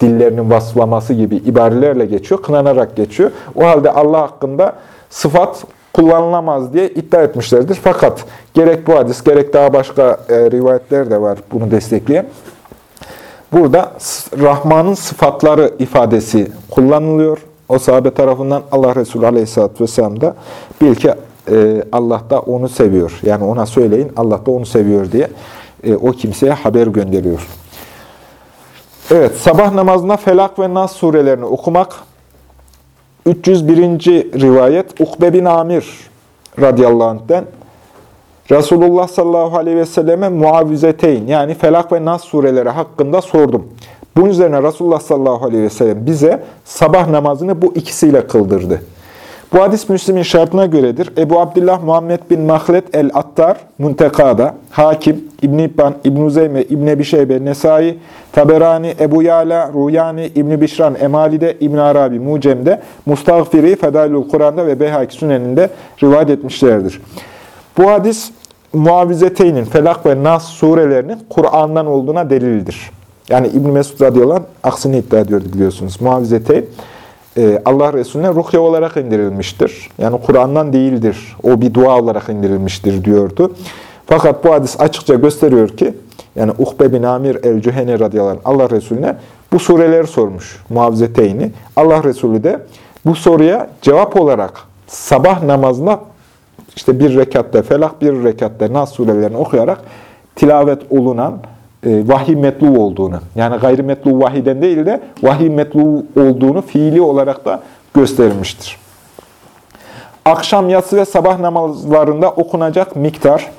dillerinin vasflaması gibi ibarelerle geçiyor, kınanarak geçiyor. O halde Allah hakkında sıfat kullanılamaz diye iddia etmişlerdir. Fakat gerek bu hadis, gerek daha başka e, rivayetler de var bunu destekleyen. Burada Rahman'ın sıfatları ifadesi kullanılıyor. O sahabe tarafından Allah Resulü Aleyhisselatü Vesselam da bil ki e, Allah da onu seviyor. Yani ona söyleyin Allah da onu seviyor diye e, o kimseye haber gönderiyor. Evet, sabah namazında Felak ve Nas surelerini okumak 301. rivayet Ukbe bin Amir radıyallahu anh'den Resulullah sallallahu aleyhi ve selleme muavizeteyn yani Felak ve Nas sureleri hakkında sordum. Bunun üzerine Resulullah sallallahu aleyhi ve sellem bize sabah namazını bu ikisiyle kıldırdı. Bu hadis Müslim'in şartına göredir. Ebu Abdullah Muhammed bin Mahlet el-Attar, Munteka'da, Hakim, İbn-i İbban, İbn-i Zeyme, İbn-i Ebişeybe, Nesai, Taberani, Ebu Yala, Ruyani, İbn-i Bişran, Emali'de, İbn Arabi, Mucem'de, Mustagfiri, Fedailul Kur'an'da ve Beyhaki Sünen'inde rivayet etmişlerdir. Bu hadis Muavizeteynin, Felak ve Nas surelerinin Kur'an'dan olduğuna delildir. Yani İbn Mesud radıyallahu anh aksini iddia ediyordu biliyorsunuz. Muavizeteyn Allah Resulüne ruhya olarak indirilmiştir. Yani Kur'an'dan değildir. O bir dua olarak indirilmiştir diyordu. Fakat bu hadis açıkça gösteriyor ki, yani Uhbe bin Amir el-Cüheni radıyallahu anh, Allah Resulüne bu sureleri sormuş, muavizeteyni. Allah Resulü de bu soruya cevap olarak sabah namazına işte bir rekatta Felak, bir rekatta Nas surelerini okuyarak tilavet olunan e, vahiy metlu olduğunu, yani gayrimetlu vahiden değil de vahiy metlu olduğunu fiili olarak da gösterilmiştir. Akşam, yatsı ve sabah namazlarında okunacak miktar,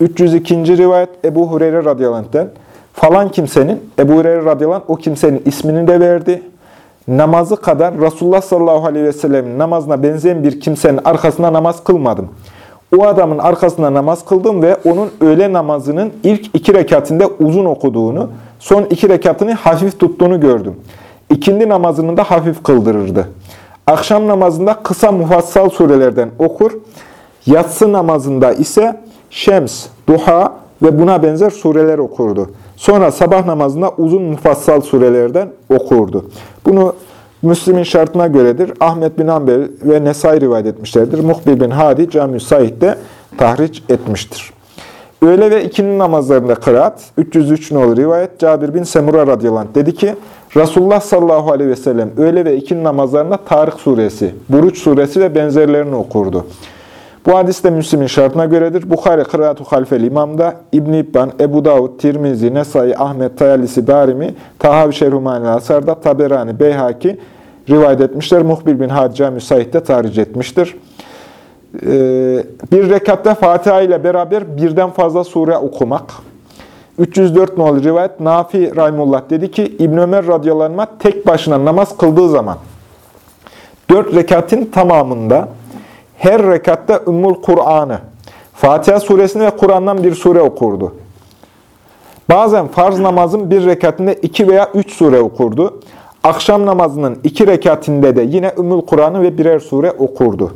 302. rivayet Ebu Hureyre radıyallahu falan kimsenin, Ebu Hureyre radıyallahu o kimsenin ismini de verdi. Namazı kadar Resulullah sallallahu aleyhi ve sellem'in namazına benzeyen bir kimsenin arkasında namaz kılmadım. O adamın arkasında namaz kıldım ve onun öğle namazının ilk iki rekatinde uzun okuduğunu, son iki rekatını hafif tuttuğunu gördüm. İkindi namazını da hafif kıldırırdı. Akşam namazında kısa mufassal surelerden okur, yatsı namazında ise Şems, Duha ve buna benzer sureler okurdu. Sonra sabah namazında uzun mufassal surelerden okurdu. Bunu Müslim'in şartına göredir. Ahmet bin Ambel ve Nesai rivayet etmişlerdir. Muhbir bin Hadi Cami-i Said'de tahriç etmiştir. Öğle ve ikindi namazlarında kıraat, 303 nolu rivayet, Cabir bin Semura radıyallahu anh dedi ki, Resulullah sallallahu aleyhi ve sellem öğle ve ikindi namazlarında Tarık suresi, Buruç suresi ve benzerlerini okurdu. Bu hadis de Müslim'in şartına göredir. Bukhari Kıraatu Halfel İmam'da İbn-i İbban, Ebu Davud, Tirmizi, Nesai, Ahmet, Tayalisi, Darimi, Tahavi Şerhumani Asar'da, Taberani, Beyhaki rivayet etmişler. Muhbil bin Hadice Müsait'te tarih etmiştir. Ee, bir rekatta Fatiha ile beraber birden fazla sure okumak. 304 nolu rivayet Nafi Rahimullah dedi ki İbn Ömer radıyallahu anh tek başına namaz kıldığı zaman dört rekatın tamamında her rekatta Ümmül Kur'an'ı, Fatiha suresini ve Kur'an'dan bir sure okurdu. Bazen farz namazın bir rekatinde iki veya üç sure okurdu. Akşam namazının iki rekatinde de yine Ümmül Kur'an'ı ve birer sure okurdu.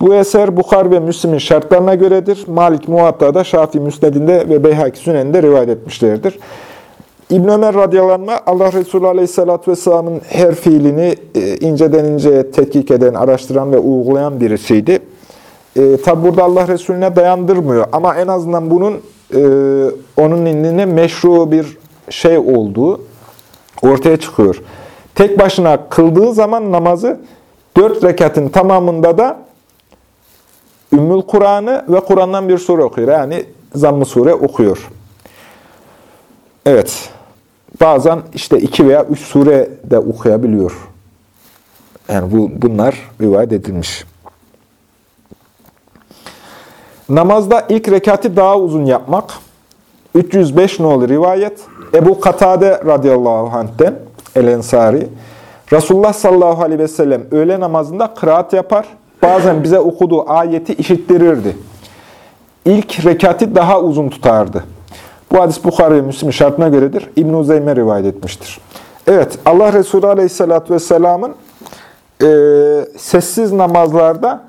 Bu eser Bukhar ve Müslim'in şartlarına göredir. Malik Muatta'da, Şafii Müsned'inde ve Beyhaki Sünen'de rivayet etmişlerdir. İbn Ömer radıyallahu Allah Resulü aleyhissalatü vesselamın her fiilini e, inceden inceye tetkik eden, araştıran ve uygulayan birisiydi. E, Tabi burada Allah Resulüne dayandırmıyor ama en azından bunun e, onun indine meşru bir şey olduğu ortaya çıkıyor. Tek başına kıldığı zaman namazı dört rekatın tamamında da Ümmül Kur'an'ı ve Kur'an'dan bir sure okuyor. Yani zamm-ı sure okuyor. Evet. Bazen işte iki veya üç sure de okuyabiliyor. Yani bu, bunlar rivayet edilmiş. Namazda ilk rekati daha uzun yapmak. 305 nolu rivayet. Ebu Katade radıyallahu anh'ten El-Ensari. Resulullah sallallahu aleyhi ve sellem öğle namazında kıraat yapar. Bazen bize okuduğu ayeti işittirirdi. İlk rekati daha uzun tutardı. Bu hadis Bukhara ve Müslim şartına göredir. İbn-i Zeyme rivayet etmiştir. Evet, Allah Resulü Aleyhisselatü Vesselam'ın e, sessiz namazlarda,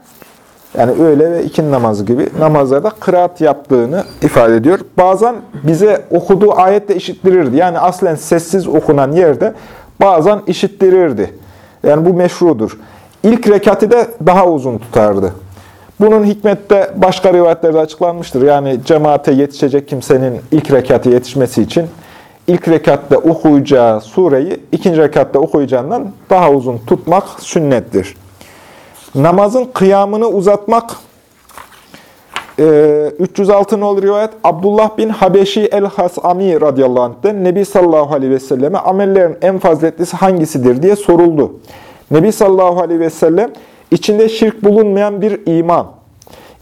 yani öğle ve ikin namazı gibi namazlarda kıraat yaptığını ifade ediyor. Bazen bize okuduğu ayetle işittirirdi. Yani aslen sessiz okunan yerde bazen işittirirdi. Yani bu meşrudur. İlk rekatı da daha uzun tutardı. Bunun hikmette başka rivayetlerde açıklanmıştır. Yani cemaate yetişecek kimsenin ilk rekatı yetişmesi için ilk rekatta okuyacağı sureyi ikinci rekatta okuyacağından daha uzun tutmak sünnettir. Namazın kıyamını uzatmak 306 e, nol rivayet Abdullah bin Habeşi el-Hasami radıyallahu anh'den Nebi sallallahu aleyhi ve selleme amellerin en faziletlisi hangisidir diye soruldu. Nebi sallallahu aleyhi ve sellem içinde şirk bulunmayan bir iman,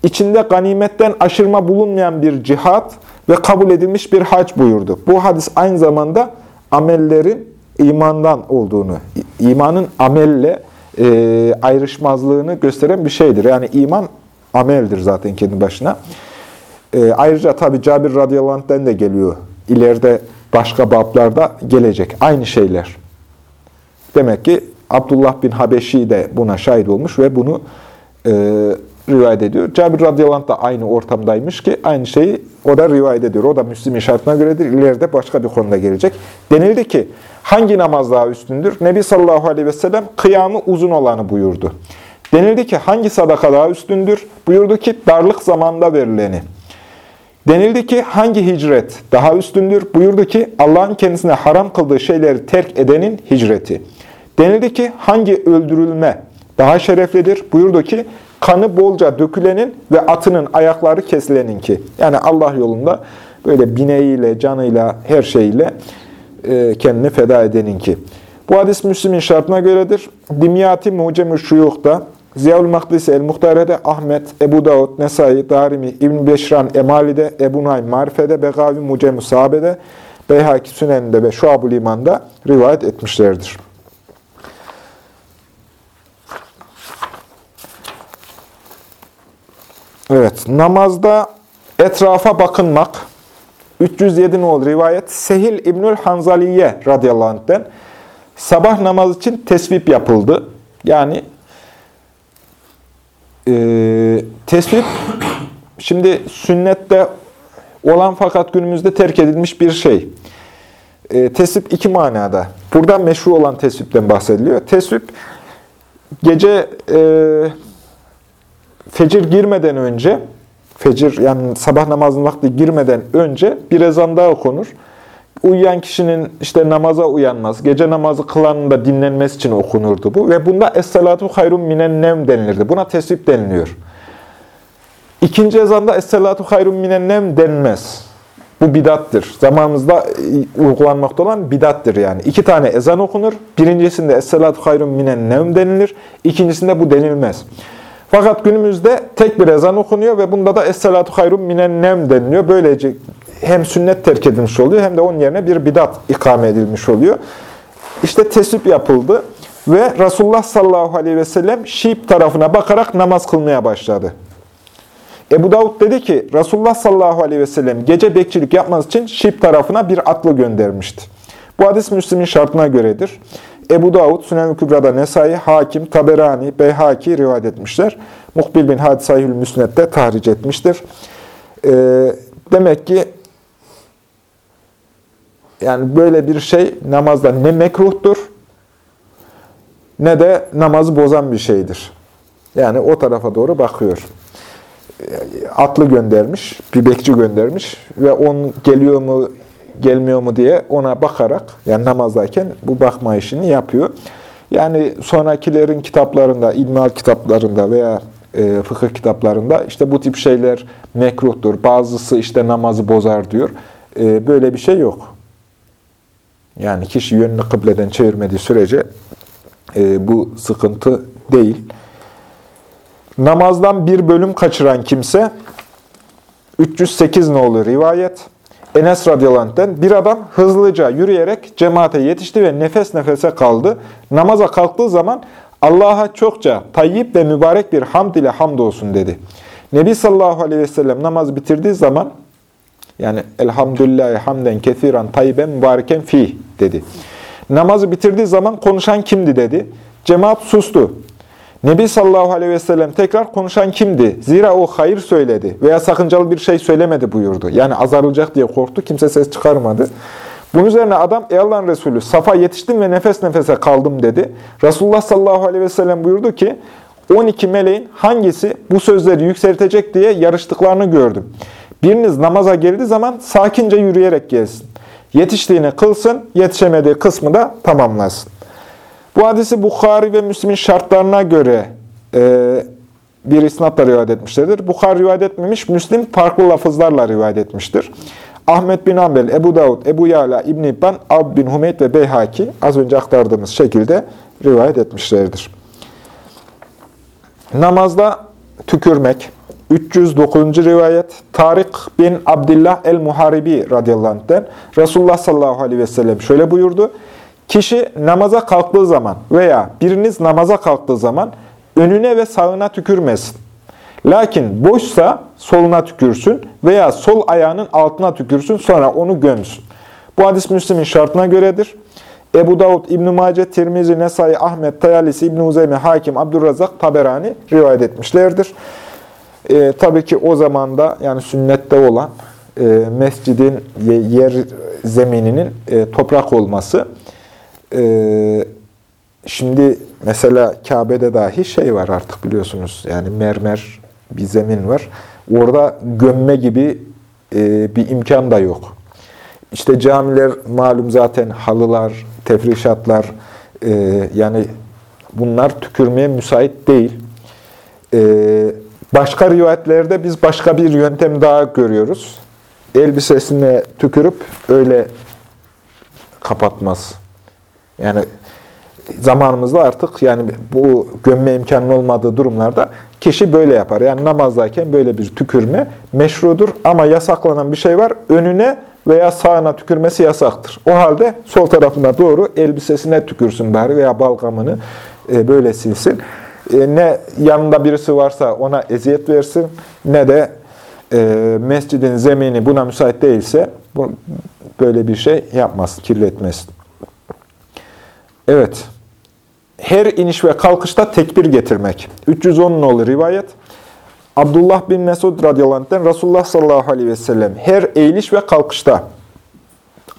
içinde ganimetten aşırma bulunmayan bir cihat ve kabul edilmiş bir hac buyurdu. Bu hadis aynı zamanda amellerin imandan olduğunu, imanın amelle e, ayrışmazlığını gösteren bir şeydir. Yani iman ameldir zaten kendi başına. E, ayrıca tabi Cabir radıyallahu de geliyor. İleride başka bablarda gelecek. Aynı şeyler. Demek ki Abdullah bin Habeşi de buna şahit olmuş ve bunu e, rivayet ediyor. Cabir radıyallahu da aynı ortamdaymış ki aynı şeyi o da rivayet ediyor. O da Müslim'in şartına göredir. İleride başka bir konuda gelecek. Denildi ki hangi namaz daha üstündür? Nebi sallallahu aleyhi ve sellem kıyamı uzun olanı buyurdu. Denildi ki hangi sadaka daha üstündür? Buyurdu ki darlık zamanında verileni. Denildi ki hangi hicret daha üstündür? Buyurdu ki Allah'ın kendisine haram kıldığı şeyleri terk edenin hicreti. Denildi ki hangi öldürülme daha şereflidir? Buyurdu ki kanı bolca dökülenin ve atının ayakları kesileninki. Yani Allah yolunda böyle bineğiyle, canıyla, her şeyle e, kendini feda edeninki. Bu hadis Müslim'in şartına göredir. Dimyati Mucem-i Şuyuh'da, Ziyaül Makdisi El-Muhtare'de, Ahmet, Ebu Davud, Nesai, Darimi, İbn Beşran, Emali'de, Ebu Naim, Marife'de, Begavi Mucem-i Sahabe'de, Beyhaki Sünen'de ve Şuab-ül İman'da rivayet etmişlerdir. Evet, namazda etrafa bakınmak. 307 nol rivayet. Sehil İbnül Hanzaliye radıyallahu anh'den sabah namazı için tesvip yapıldı. Yani e, tesvip şimdi sünnette olan fakat günümüzde terk edilmiş bir şey. E, tesvip iki manada. Burada meşru olan tesvipten bahsediliyor. Tesvip gece e, fecir girmeden önce fecir yani sabah namazının vakti girmeden önce bir ezan daha okunur. Uyuyan kişinin işte namaza uyanmaz, gece namazı kılanın da dinlenmesi için okunurdu bu. Ve bunda Es-salatu hayrun minen nem denilirdi. Buna tesbih deniliyor. İkinci ezanda Es-salatu hayrun minen nem denmez. Bu bidattır. Zamanımızda e, uygulanmakta olan bidattır yani. İki tane ezan okunur. Birincisinde Es-salatu hayrun minen nem denilir. İkincisinde bu denilmez. Fakat günümüzde tek bir ezan okunuyor ve bunda da Es-salatu hayrun minen nem deniliyor. Böylece hem sünnet terk edilmiş oluyor hem de onun yerine bir bidat ikame edilmiş oluyor. İşte tesbih yapıldı ve Resulullah sallallahu aleyhi ve sellem Şiip tarafına bakarak namaz kılmaya başladı. Ebu Davud dedi ki Resulullah sallallahu aleyhi ve sellem gece bekçilik yapmaz için Şiip tarafına bir atlı göndermişti. Bu hadis Müslim'in şartına göredir. Ebu Davud, Sünen-i Kübra'da Nesai, Hakim, Taberani, Beyhaki rivayet etmişler. Muhbil bin Hadisayhül Müsned'de tahric etmiştir. Ee, demek ki yani böyle bir şey namazda ne mekruhtur ne de namazı bozan bir şeydir. Yani o tarafa doğru bakıyor. Atlı göndermiş, bir bekçi göndermiş ve on geliyor mu, gelmiyor mu diye ona bakarak, yani namazdayken bu bakma işini yapıyor. Yani sonrakilerin kitaplarında, ilmihal kitaplarında veya e, fıkıh kitaplarında işte bu tip şeyler mekruhtur. Bazısı işte namazı bozar diyor. E, böyle bir şey yok. Yani kişi yönünü kıbleden çevirmediği sürece e, bu sıkıntı değil. Namazdan bir bölüm kaçıran kimse 308 nolu rivayet. Enes radıyallahu bir adam hızlıca yürüyerek cemaate yetişti ve nefes nefese kaldı. Namaza kalktığı zaman Allah'a çokça tayyip ve mübarek bir hamd ile hamdolsun dedi. Nebi sallallahu aleyhi ve sellem namaz bitirdiği zaman yani elhamdülillahi hamden kethiran tayyiben mübareken fi dedi. Namazı bitirdiği zaman konuşan kimdi dedi. Cemaat sustu. Nebi sallallahu aleyhi ve sellem tekrar konuşan kimdi? Zira o hayır söyledi veya sakıncalı bir şey söylemedi buyurdu. Yani azarılacak diye korktu. Kimse ses çıkarmadı. Bunun üzerine adam ey Allah'ın Resulü safa yetiştim ve nefes nefese kaldım dedi. Resulullah sallallahu aleyhi ve sellem buyurdu ki 12 meleğin hangisi bu sözleri yükseltecek diye yarıştıklarını gördüm. Biriniz namaza geldiği zaman sakince yürüyerek gelsin. Yetiştiğini kılsın, yetişemediği kısmı da tamamlasın. Bu hadisi Bukhari ve Müslim'in şartlarına göre e, bir isnatla rivayet etmişlerdir. Bukhari rivayet etmemiş, Müslim farklı lafızlarla rivayet etmiştir. Ahmet bin Ambel, Ebu Davud, Ebu Yala, İbn İbban, Ab bin Hümeyt ve Beyhaki az önce aktardığımız şekilde rivayet etmişlerdir. Namazda tükürmek, 309. rivayet Tarık bin Abdullah el-Muharibi radıyallahu anh'den Resulullah sallallahu aleyhi ve sellem şöyle buyurdu. Kişi namaza kalktığı zaman veya biriniz namaza kalktığı zaman önüne ve sağına tükürmesin. Lakin boşsa soluna tükürsün veya sol ayağının altına tükürsün sonra onu gömsün. Bu hadis Müslim'in şartına göredir. Ebu Davud, İbn-i Mace, Tirmizi, Nesai, Ahmet, Tayalisi, İbn-i Uzeyme, Hakim, Abdurrazak, Taberani rivayet etmişlerdir. E, tabii ki o zamanda yani sünnette olan e, mescidin yer zemininin e, toprak olması. E, şimdi mesela Kabe'de dahi şey var artık biliyorsunuz. Yani mermer bir zemin var. Orada gömme gibi e, bir imkan da yok. İşte camiler malum zaten halılar, tefrişatlar e, yani bunlar tükürmeye müsait değil. E, Başka rivayetlerde biz başka bir yöntem daha görüyoruz. Elbisesine tükürüp öyle kapatmaz. Yani zamanımızda artık yani bu gömme imkanı olmadığı durumlarda kişi böyle yapar. Yani namazdayken böyle bir tükürme meşrudur ama yasaklanan bir şey var. Önüne veya sağına tükürmesi yasaktır. O halde sol tarafına doğru elbisesine tükürsün bari veya balgamını e, böyle silsin. E, ne yanında birisi varsa ona eziyet versin ne de e, mescidin zemini buna müsait değilse böyle bir şey yapmaz, kirletmez. Evet. Her iniş ve kalkışta tekbir getirmek. 310 nolu rivayet. Abdullah bin Mesud radıyallahu anh'den Resulullah sallallahu aleyhi ve sellem her eğiliş ve kalkışta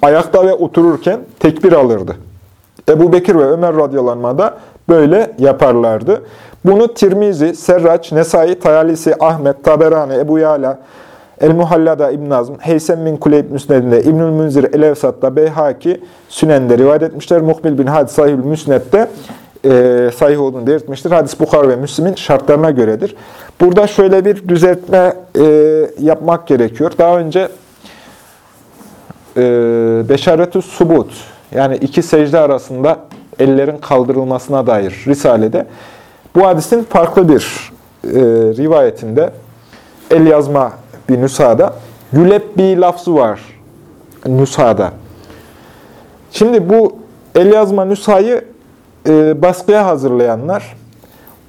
ayakta ve otururken tekbir alırdı. Ebu Bekir ve Ömer radıyallahu da böyle yaparlardı. Bunu Tirmizi, Serraç, Nesai, Tayalisi, Ahmet, Taberani, Ebu Yala, El-Muhallada İbn Azm, Heysem bin Kuleyb Müsned'inde, İbnül Münzir El-Evsat'ta, Beyhaki, Sünen'de rivayet etmişler. Muhbil bin Hadis Sahih-ül Müsned'de e, sahih olduğunu belirtmiştir. Hadis Bukhar ve Müslim'in şartlarına göredir. Burada şöyle bir düzeltme e, yapmak gerekiyor. Daha önce e, Beşaretü Subut, yani iki secde arasında ellerin kaldırılmasına dair Risale'de bu hadisin farklı bir e, rivayetinde el yazma bir nüshada yülebbi lafzı var nüshada. Şimdi bu el yazma nüshayı e, baskıya hazırlayanlar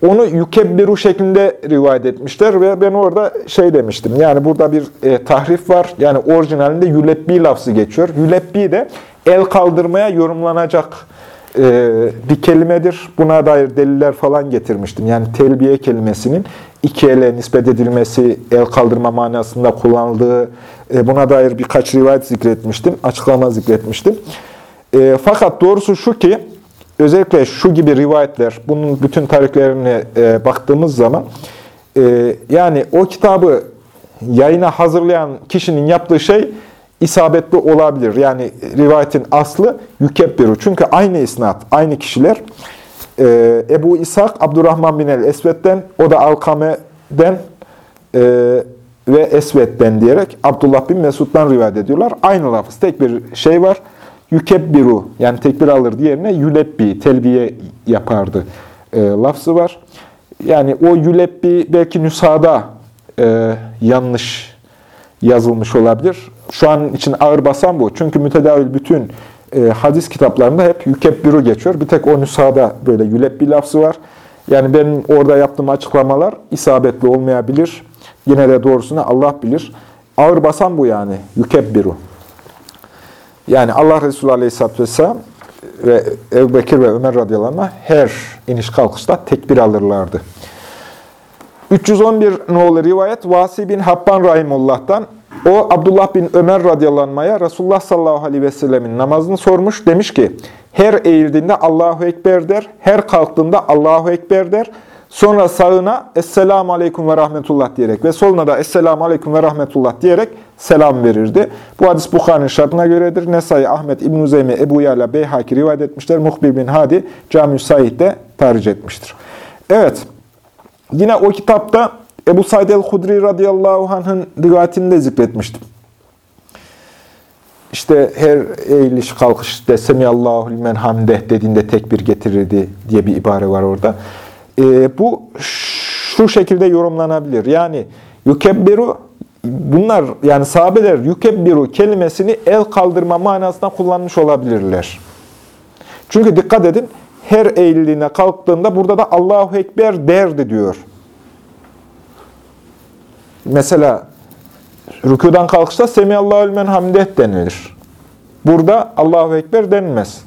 onu yükebbiru şeklinde rivayet etmişler ve ben orada şey demiştim. Yani burada bir e, tahrif var. Yani orijinalinde yülebbi lafzı geçiyor. Yülebbi de el kaldırmaya yorumlanacak e, bir kelimedir. Buna dair deliller falan getirmiştim. Yani telbiye kelimesinin iki ele nispet edilmesi, el kaldırma manasında kullanıldığı, e, buna dair birkaç rivayet zikretmiştim, açıklama zikretmiştim. E, fakat doğrusu şu ki, özellikle şu gibi rivayetler, bunun bütün tarihlerine baktığımız zaman, yani o kitabı yayına hazırlayan kişinin yaptığı şey isabetli olabilir. Yani rivayetin aslı yükebbiru. Çünkü aynı isnat, aynı kişiler. E, Ebu İshak, Abdurrahman bin el-Esved'den, o da Alkame'den e, ve Esved'den diyerek Abdullah bin Mesud'dan rivayet ediyorlar. Aynı lafız. Tek bir şey var yükebbiru yani tekbir alır diğerine yülebbi, telbiye yapardı e, lafzı var. Yani o yülebbi belki nüshada e, yanlış yazılmış olabilir. Şu an için ağır basan bu. Çünkü mütedavil bütün e, hadis kitaplarında hep yükebbiru geçiyor. Bir tek o nüshada böyle yülebbi lafzı var. Yani benim orada yaptığım açıklamalar isabetli olmayabilir. Yine de doğrusunu Allah bilir. Ağır basan bu yani. Yükebbiru. Yani Allah Resulü Aleyhisselatü Vesselam ve Ebu Bekir ve Ömer radıyallahu anh her iniş kalkışta tekbir alırlardı. 311 nolu rivayet Vasi bin Habban Rahimullah'tan. O Abdullah bin Ömer radıyallahu Resulullah sallallahu aleyhi ve sellemin namazını sormuş. Demiş ki her eğildiğinde Allahu Ekber der, her kalktığında Allahu Ekber der. Sonra sağına Esselamu Aleyküm ve Rahmetullah diyerek ve soluna da Esselamu Aleyküm ve Rahmetullah diyerek selam verirdi. Bu hadis Bukhari'nin şartına göredir. Nesai, Ahmet, İbn-i Zeymi, Ebu Yala, Beyhaki rivayet etmişler. Muhbir bin Hadi, Cami-ü Said'de tarih etmiştir. Evet, yine o kitapta Ebu Said el-Hudri radıyallahu anh'ın rivayetini de zikretmiştim. İşte her eğiliş kalkış de Semiyallahu limen hamdeh dediğinde tekbir getirirdi diye bir ibare var orada. E, bu şu şekilde yorumlanabilir. Yani yukebbiru bunlar yani sahabeler yukebbiru kelimesini el kaldırma manasında kullanmış olabilirler. Çünkü dikkat edin her eğildiğine kalktığında burada da Allahu Ekber derdi diyor. Mesela rükudan kalkışta Semiyallahu men hamdeh denilir. Burada Allahu Ekber denmez.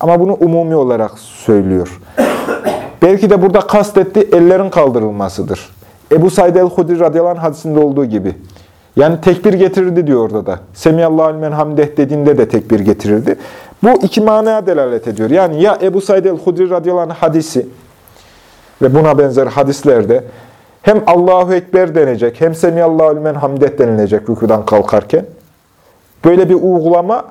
Ama bunu umumi olarak söylüyor. (coughs) Belki de burada kastetti ellerin kaldırılmasıdır. Ebu Said el-Hudri radıyallahu anh hadisinde olduğu gibi. Yani tekbir getirirdi diyor orada da. Semiyallahu men hamdeh dediğinde de tekbir getirirdi. Bu iki manaya delalet ediyor. Yani ya Ebu Said el-Hudri radıyallahu anh hadisi ve buna benzer hadislerde hem Allahu Ekber denecek, hem Semiyallahu men hamdeh denilecek rükudan kalkarken. Böyle bir uygulama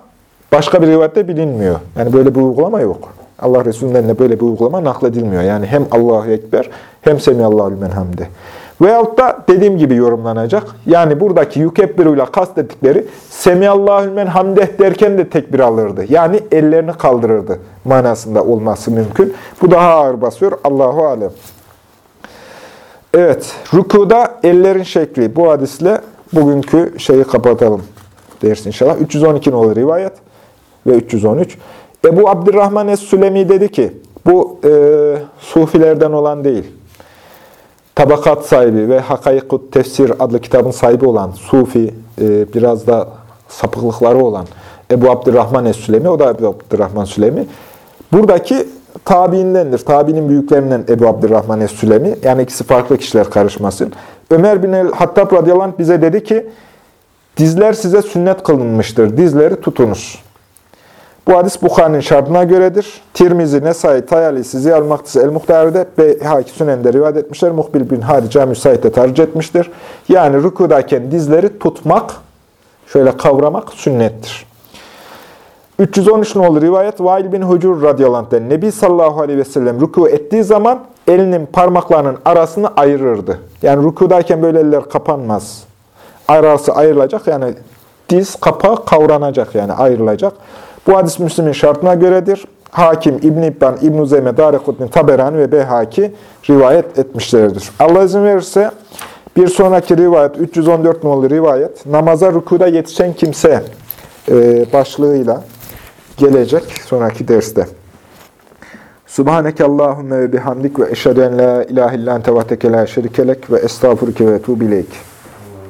başka bir rivayette bilinmiyor. Yani böyle bir uygulama yok. Allah Resulü'nden de böyle bir uygulama nakledilmiyor. Yani hem Allahu Ekber hem Semiyallahu limen hamde. Veyahut da dediğim gibi yorumlanacak. Yani buradaki yükebberuyla kastettikleri Semiyallahu limen hamdeh derken de tekbir alırdı. Yani ellerini kaldırırdı manasında olması mümkün. Bu daha ağır basıyor. Allahu Alem. Evet, rükuda ellerin şekli. Bu hadisle bugünkü şeyi kapatalım dersin inşallah. 312 olur rivayet ve 313. Ebu Abdurrahman Es-Sülemi dedi ki, bu e, Sufilerden olan değil, Tabakat sahibi ve Hakayikut Tefsir adlı kitabın sahibi olan Sufi, e, biraz da sapıklıkları olan Ebu Abdurrahman Es-Sülemi, o da Ebu Abdurrahman Sülemi. Buradaki tabiindendir. Tabiinin büyüklerinden Ebu Abdurrahman Es-Sülemi. Yani ikisi farklı kişiler karışmasın. Ömer bin el-Hattab radıyallahu anh bize dedi ki, dizler size sünnet kılınmıştır. Dizleri tutunuz. Bu hadis Bukhari'nin şartına göredir. Tirmizi, Nesai, Tayalisi, Ziyal Maktisi, El-Muhtare'de Beyhaki Sünen'de rivayet etmişler. Muhbil bin Harica müsaitte tercih etmiştir. Yani rükudayken dizleri tutmak, şöyle kavramak sünnettir. 313 nolu rivayet Vail bin Hucur radıyallahu anh'den Nebi sallallahu aleyhi ve sellem rüku ettiği zaman elinin parmaklarının arasını ayırırdı. Yani rükudayken böyle eller kapanmaz. Arası ayrılacak yani diz kapağı kavranacak yani ayrılacak. Bu hadis Müslim'in şartına göredir. Hakim, İbn İbban, İbn Zeyme, Darekutni, Taberani ve Beyhaki rivayet etmişlerdir. Allah izin verirse bir sonraki rivayet 314 nolu rivayet namaza rükuda yetişen kimse e, başlığıyla gelecek sonraki derste. Subhaneke Allahümme ve bihamdik ve eşhedü en la ilahe illan tevateke şerikelek ve estağfurke ve tuğbileyk.